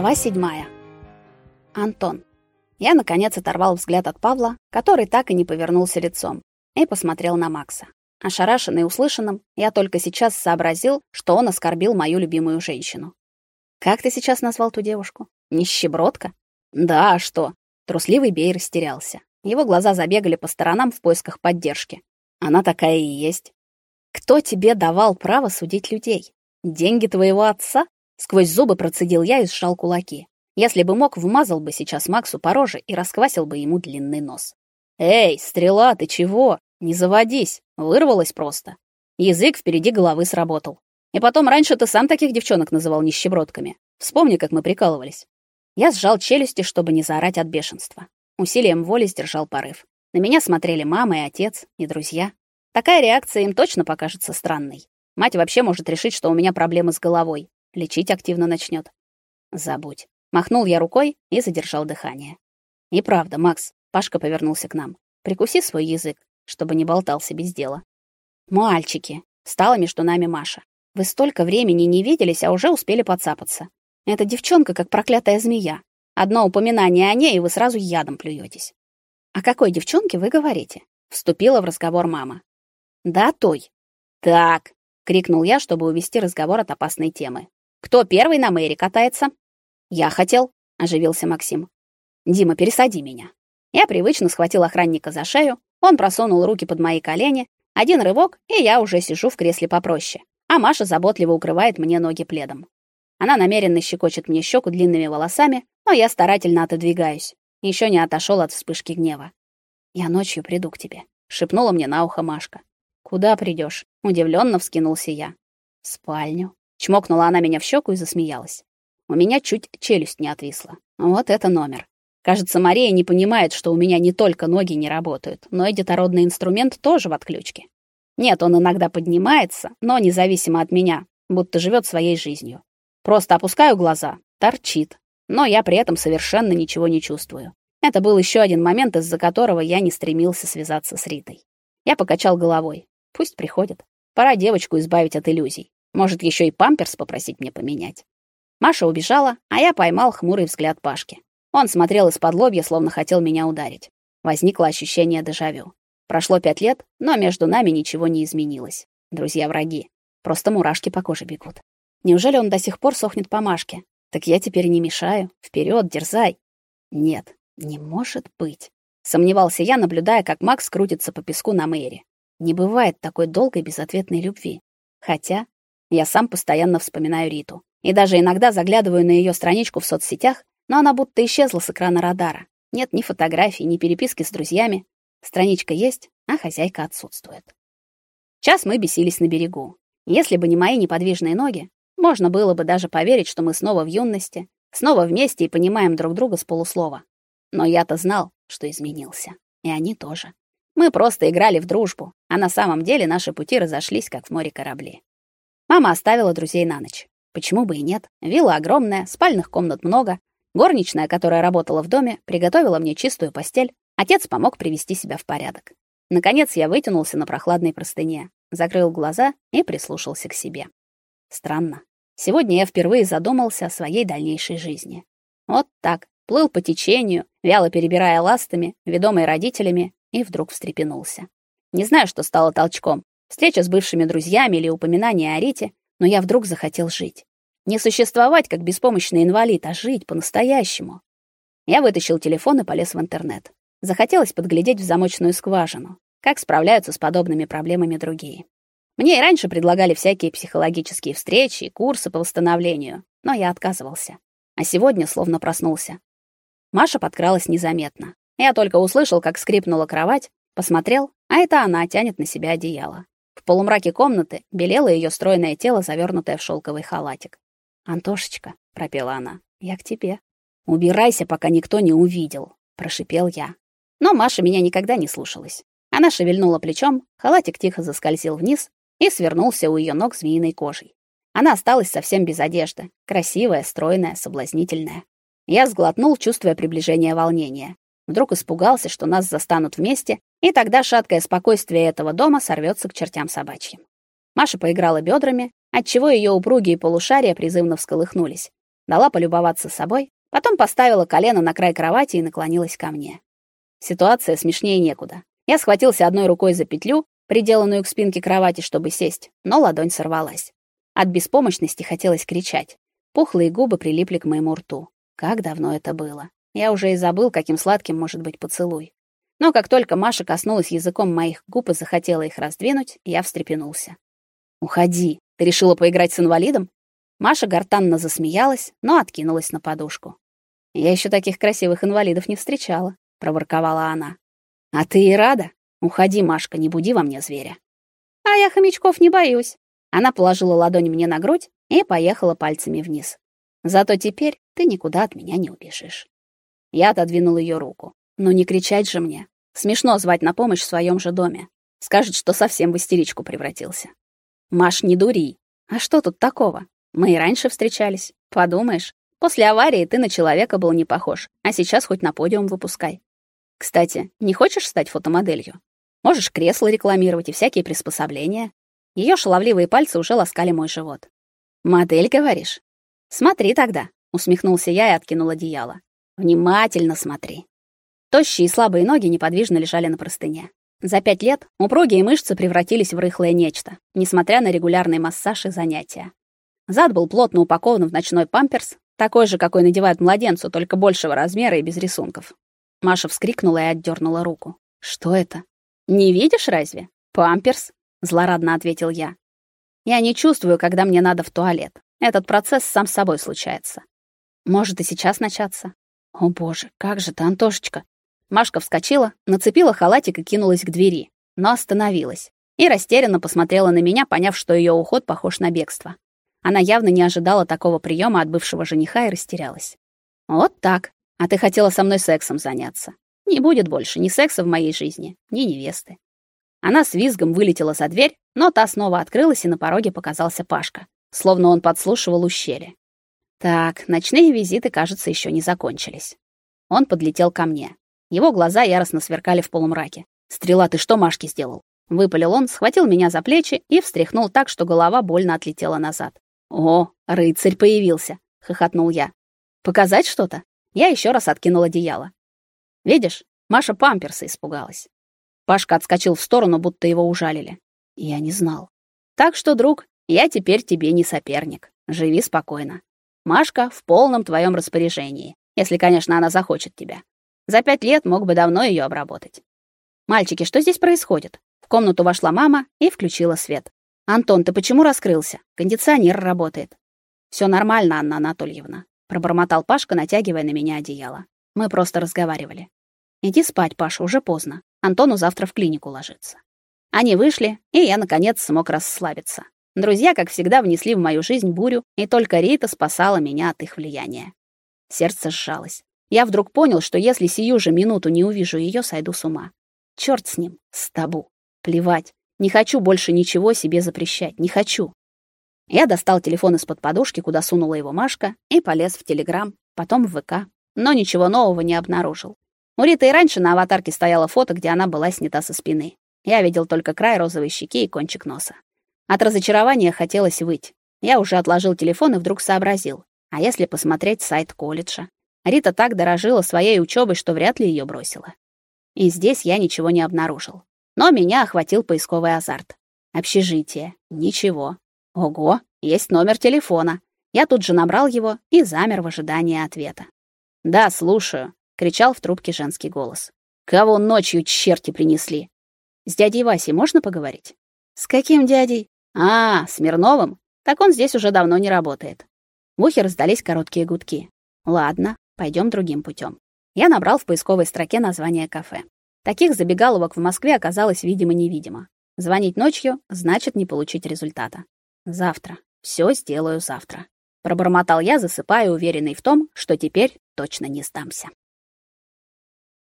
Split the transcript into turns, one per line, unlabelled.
Глава седьмая. Антон. Я наконец оторвал взгляд от Павла, который так и не повернулся лицом, и посмотрел на Макса. Ошарашенный услышанным, я только сейчас сообразил, что он оскорбил мою любимую женщину. Как ты сейчас назвал ту девушку? Нищебродка? Да, а что? Трусливый Бей растерялся. Его глаза забегали по сторонам в поисках поддержки. Она такая и есть. Кто тебе давал право судить людей? Деньги твоего отца? Сквозь зубы процедил я и сжал кулаки. Если бы мог, вмазал бы сейчас Максу по роже и расквасил бы ему длинный нос. Эй, стрела, ты чего? Не заводись, вырвалась просто. Язык впереди головы сработал. И потом раньше ты сам таких девчонок называл нищебродками. Вспомни, как мы прикалывались. Я сжал челюсти, чтобы не заорать от бешенства. Усилием воли сдержал порыв. На меня смотрели мама и отец, и друзья. Такая реакция им точно покажется странной. Мать вообще может решить, что у меня проблемы с головой, лечить активно начнет. Забудь. Махнул я рукой и задержал дыхание. И правда, Макс, Пашка повернулся к нам. Прикуси свой язык, чтобы не болтался без дела. Мальчики, стала между нами Маша. Вы столько времени не виделись, а уже успели подцапаться. Эта девчонка как проклятая змея. Одно упоминание о ней, и вы сразу ядом плюетесь. О какой девчонке вы говорите? Вступила в разговор мама. Да, той. Так, крикнул я, чтобы увести разговор от опасной темы. Кто первый на мэри катается? Я хотел, оживился Максим. Дима, пересади меня. Я привычно схватил охранника за шею, он просунул руки под мои колени, один рывок, и я уже сижу в кресле попроще. А Маша заботливо укрывает мне ноги пледом. Она намеренно щекочет мне щеку длинными волосами, но я старательно отодвигаюсь. Еще не отошел от вспышки гнева. Я ночью приду к тебе, шепнула мне на ухо Машка. Куда придешь? удивленно вскинулся я. В спальню. Чмокнула она меня в щеку и засмеялась. У меня чуть челюсть не отвисла. Вот это номер. Кажется, Мария не понимает, что у меня не только ноги не работают, но и детородный инструмент тоже в отключке. Нет, он иногда поднимается, но независимо от меня, будто живет своей жизнью. Просто опускаю глаза, торчит. Но я при этом совершенно ничего не чувствую. Это был еще один момент, из-за которого я не стремился связаться с Ритой. Я покачал головой. Пусть приходит. Пора девочку избавить от иллюзий. Может, еще и памперс попросить мне поменять. Маша убежала, а я поймал хмурый взгляд Пашки. Он смотрел из-под лобья, словно хотел меня ударить. Возникло ощущение дежавю. Прошло пять лет, но между нами ничего не изменилось. Друзья-враги. Просто мурашки по коже бегут. Неужели он до сих пор сохнет по Машке? Так я теперь не мешаю. Вперед, дерзай. Нет, не может быть. Сомневался я, наблюдая, как Макс крутится по песку на Мэри. Не бывает такой долгой безответной любви. Хотя я сам постоянно вспоминаю Риту. И даже иногда заглядываю на ее страничку в соцсетях, но она будто исчезла с экрана радара. Нет ни фотографий, ни переписки с друзьями. Страничка есть, а хозяйка отсутствует. Час мы бесились на берегу. Если бы не мои неподвижные ноги, можно было бы даже поверить, что мы снова в юности, снова вместе и понимаем друг друга с полуслова. Но я-то знал, что изменился. И они тоже. Мы просто играли в дружбу, а на самом деле наши пути разошлись, как в море корабли. Мама оставила друзей на ночь. Почему бы и нет? Вилла огромная, спальных комнат много. Горничная, которая работала в доме, приготовила мне чистую постель. Отец помог привести себя в порядок. Наконец я вытянулся на прохладной простыне, закрыл глаза и прислушался к себе. Странно. Сегодня я впервые задумался о своей дальнейшей жизни. Вот так, плыл по течению, вяло перебирая ластами, ведомый родителями, и вдруг встрепенулся. Не знаю, что стало толчком, встреча с бывшими друзьями или упоминание о Рите, но я вдруг захотел жить. Не существовать как беспомощный инвалид, а жить по-настоящему. Я вытащил телефон и полез в интернет. Захотелось подглядеть в замочную скважину, как справляются с подобными проблемами другие. Мне и раньше предлагали всякие психологические встречи и курсы по восстановлению, но я отказывался. А сегодня словно проснулся. Маша подкралась незаметно. Я только услышал, как скрипнула кровать, посмотрел, а это она тянет на себя одеяло. В полумраке комнаты белело ее стройное тело, завернутое в шелковый халатик. "Антошечка", пропела она. "Я к тебе. Убирайся, пока никто не увидел", прошипел я. Но Маша меня никогда не слушалась. Она шевельнула плечом, халатик тихо заскользил вниз и свернулся у ее ног змеиной кожей. Она осталась совсем без одежды, красивая, стройная, соблазнительная. Я сглотнул, чувствуя приближение волнения. Вдруг испугался, что нас застанут вместе, и тогда шаткое спокойствие этого дома сорвется к чертям собачьим. Маша поиграла бедрами, отчего ее упругие полушария призывно всколыхнулись. дала полюбоваться собой, потом поставила колено на край кровати и наклонилась ко мне. Ситуация смешнее некуда. Я схватился одной рукой за петлю, приделанную к спинке кровати, чтобы сесть, но ладонь сорвалась. От беспомощности хотелось кричать. Пухлые губы прилипли к моему рту. Как давно это было. Я уже и забыл, каким сладким может быть поцелуй. Но как только Маша коснулась языком моих губ и захотела их раздвинуть, я встрепенулся. «Уходи. Ты решила поиграть с инвалидом?» Маша гортанно засмеялась, но откинулась на подушку. «Я еще таких красивых инвалидов не встречала», — проворковала она. «А ты и рада? Уходи, Машка, не буди во мне зверя». «А я хомячков не боюсь». Она положила ладонь мне на грудь и поехала пальцами вниз. «Зато теперь ты никуда от меня не убежишь». Я отодвинул ее руку. «Ну не кричать же мне. Смешно звать на помощь в своем же доме. Скажет, что совсем в истеричку превратился». «Маш, не дури. А что тут такого? Мы и раньше встречались. Подумаешь, после аварии ты на человека был не похож, а сейчас хоть на подиум выпускай. Кстати, не хочешь стать фотомоделью? Можешь кресло рекламировать и всякие приспособления. Ее шаловливые пальцы уже ласкали мой живот. Модель, говоришь? Смотри тогда, усмехнулся я и откинул одеяло. Внимательно смотри. Тощие и слабые ноги неподвижно лежали на простыне. За пять лет упругие мышцы превратились в рыхлое нечто, несмотря на регулярный массаж и занятия. Зад был плотно упакован в ночной памперс, такой же, какой надевают младенцу, только большего размера и без рисунков. Маша вскрикнула и отдернула руку. Что это? Не видишь разве? Памперс, злорадно ответил я. Я не чувствую, когда мне надо в туалет. Этот процесс сам собой случается. Может и сейчас начаться. О, боже, как же ты, Антошечка. Машка вскочила, нацепила халатик и кинулась к двери, но остановилась и растерянно посмотрела на меня, поняв, что ее уход похож на бегство. Она явно не ожидала такого приема от бывшего жениха и растерялась. Вот так. А ты хотела со мной сексом заняться. Не будет больше ни секса в моей жизни, ни невесты. Она с визгом вылетела за дверь, но та снова открылась, и на пороге показался Пашка, словно он подслушивал ущелье. Так, ночные визиты, кажется, еще не закончились. Он подлетел ко мне. Его глаза яростно сверкали в полумраке. "Стрела, ты что Машке сделал?" выпалил он, схватил меня за плечи и встряхнул так, что голова больно отлетела назад. «О, рыцарь появился!» — хохотнул я. «Показать что-то?» Я еще раз откинул одеяло. «Видишь, Маша памперса испугалась». Пашка отскочил в сторону, будто его ужалили. Я не знал. «Так что, друг, я теперь тебе не соперник. Живи спокойно. Машка в полном твоем распоряжении, если, конечно, она захочет тебя. За пять лет мог бы давно ее обработать. Мальчики, что здесь происходит? В комнату вошла мама и включила свет. Антон, ты почему раскрылся? Кондиционер работает. Все нормально, Анна Анатольевна, пробормотал Пашка, натягивая на меня одеяло. Мы просто разговаривали. Иди спать, Паша, уже поздно. Антону завтра в клинику ложиться. Они вышли, и я наконец смог расслабиться. Друзья, как всегда, внесли в мою жизнь бурю, и только Рита спасала меня от их влияния. Сердце сжалось. Я вдруг понял, что если сию же минуту не увижу ее, сойду с ума. Черт с ним, с табу. Плевать. Не хочу больше ничего себе запрещать, не хочу. Я достал телефон из-под подушки, куда сунула его Машка, и полез в Телеграм, потом в ВК, но ничего нового не обнаружил. У Риты и раньше на аватарке стояло фото, где она была снята со спины. Я видел только край розовой щеки и кончик носа. От разочарования хотелось выть. Я уже отложил телефон и вдруг сообразил: а если посмотреть сайт колледжа? Рита так дорожила своей учебой, что вряд ли ее бросила. И здесь я ничего не обнаружил. Но меня охватил поисковый азарт. Общежитие. Ничего. Ого, есть номер телефона. Я тут же набрал его и замер в ожидании ответа. "Да, слушаю", кричал в трубке женский голос. "Кого ночью черти принесли? С дядей Васей можно поговорить?" "С каким дядей?" "А, Смирновым. Так он здесь уже давно не работает." В ухе раздались короткие гудки. "Ладно, пойдем другим путем. Я набрал в поисковой строке название кафе. Таких забегаловок в Москве оказалось видимо-невидимо. Звонить ночью значит не получить результата. Завтра. Все сделаю завтра. Пробормотал я, засыпая, уверенный в том, что теперь точно не сдамся.